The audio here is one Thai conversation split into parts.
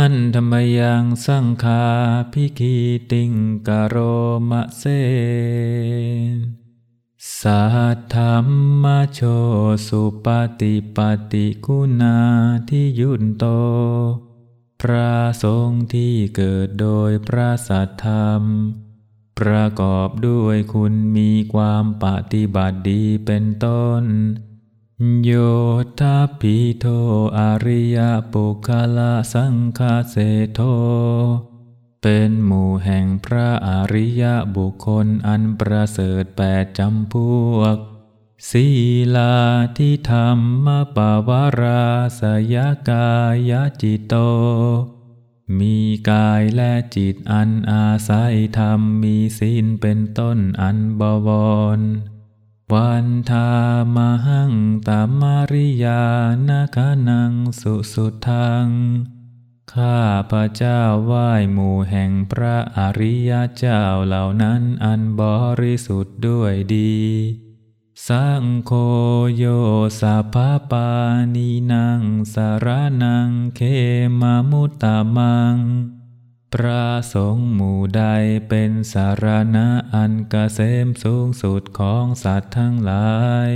หันธรรมยังสังคาพิกีติงกโรมะเซสัทธรรมโชสุปฏิปฏิกุณาที่ยุนโต พระสงฆ์ที่เกิดโดยพระสัทธรรม ประกอบด้วยคุณมีความปฏิบัติดีเป็นต้น โยธาปิโทอริยปุคละสังฆเสโท เป็นหมู่แห่งพระอริยบุคคลอันประเสริฐแปดจำพวก ศีลาที่ธรรมปาวาราสยกายจิตโต มีกายและจิตอันอาศัยธรรมมีศีลเป็นต้นอันบวร วันทามหังตามาริยานาคานังสุสุทัง ข้าพระเจ้าไหว้หมู่แห่งพระอริยเจ้าเหล่านั้นอันบริสุทธิ์ด้วยดี สังโฆโยสัพปานีนังสารนังเคมามุตตามัง พระสงฆ์หมู่ใดเป็นสารณะอันกเกษมสูงสุดของสัตว์ทั้งหลาย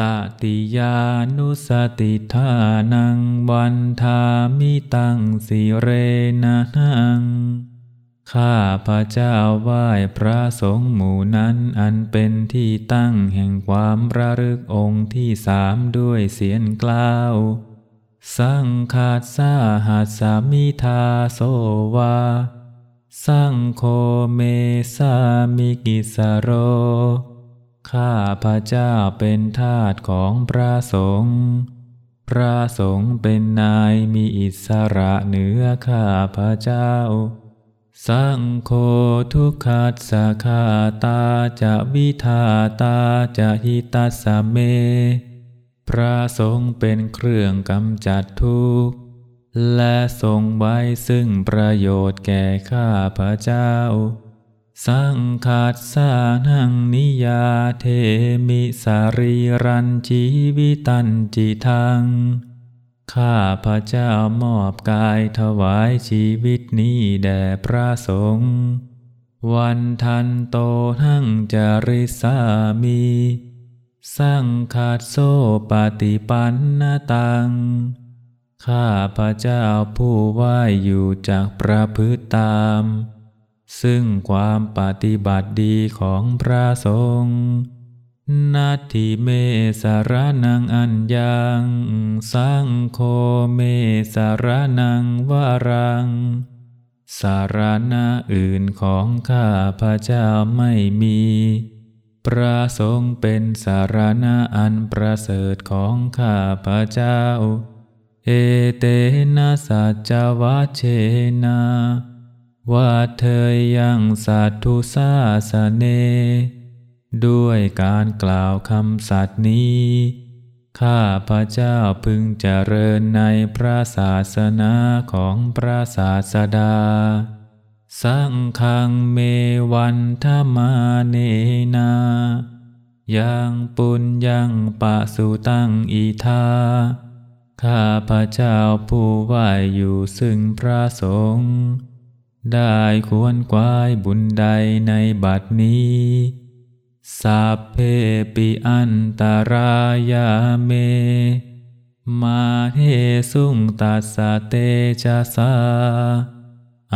ตติยานุสติทานังวันทามิตังสิเรนะนัง ข้าพระเจ้าไหว้พระสงฆ์หมู่นั้นอันเป็นที่ตั้งแห่งความระลึกองค์ที่สามด้วยเสียงกล่าว สังคาสาหัสามิทาโสวา สังโคเมสามิกิสโร ข้าพระเจ้าเป็นทาสของพระสงฆ์ พระสงฆ์เป็นนายมีอิสระเหนือข้าพระเจ้า สังโฆทุกขัสสคาตาจะวิทาตาจะหิตัสเม พระสงฆ์เป็นเครื่องกำจัดทุกข์ และทรงไว้ซึ่งประโยชน์แก่ข้าพระเจ้า สังขาดสานังนิยาเทมิสารีรันชีวิตันจิทัง ข้าพระเจ้ามอบกายถวายชีวิตนี้แด่พระสงฆ์วันทันโตทั้งจาริสามี สังขาดโซปฏิปันนาตัง ข้าพระเจ้าผู้ไหวอยู่จากประพฤติตาม ซึ่งความปฏิบัติดีของพระสงฆ์นาทิเมสารนังอัญญังสังโฆเมสารนังวารัง สารณะอื่นของข้าพระเจ้าไม่มี พระสงฆ์เป็นสารณะอันประเสริฐของข้าพระเจ้า เอเตนะสัจวัชเชนาว่าเธอยังสัตทุสาสเน ด้วยการกล่าวคำสัตย์นี้ ข้าพระเจ้าพึงเจริญในพระศาสนาของพระศาสดา สังฆังเมวันธมาเนนา ยังปุญยังปะสุตังอีทาข้าพระเจ้าผู้ไหวอยู่ซึ่งพระสงฆ์ได้ควรกวายบุญใดในบัดนี้สัพเพปิอันตารายาเม มาเทสุงตัสเตจาสา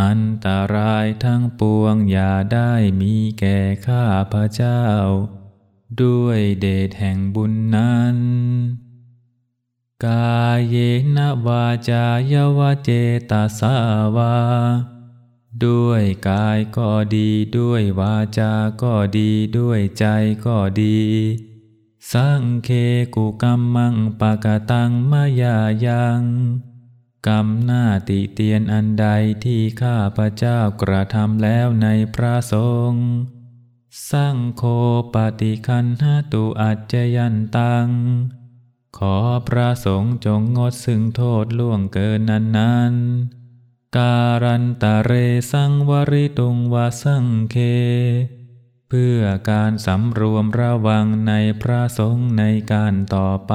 อันตรายทั้งปวงอย่าได้มีแก่ข้าพระเจ้า ด้วยเดชแห่งบุญนั้น กายเยนวาจายวเจตาสาวา ด้วยกายก็ดีด้วยวาจาก็ดีด้วยใจก็ดี สังเคกุกรรมังปะกตังมายายัง กรรมหน้าติเตียนอันใดที่ข้าพระเจ้ากระทำแล้วในพระสงฆ์สังโฆปฏิคันหตุอัจจยันตัง ขอพระสงฆ์จงงดซึ่งโทษล่วงเกินนั้นนั้นการันตะเรสังวริตุงวาสังเค เพื่อการสำรวมระวังในพระสงฆ์ในการต่อไป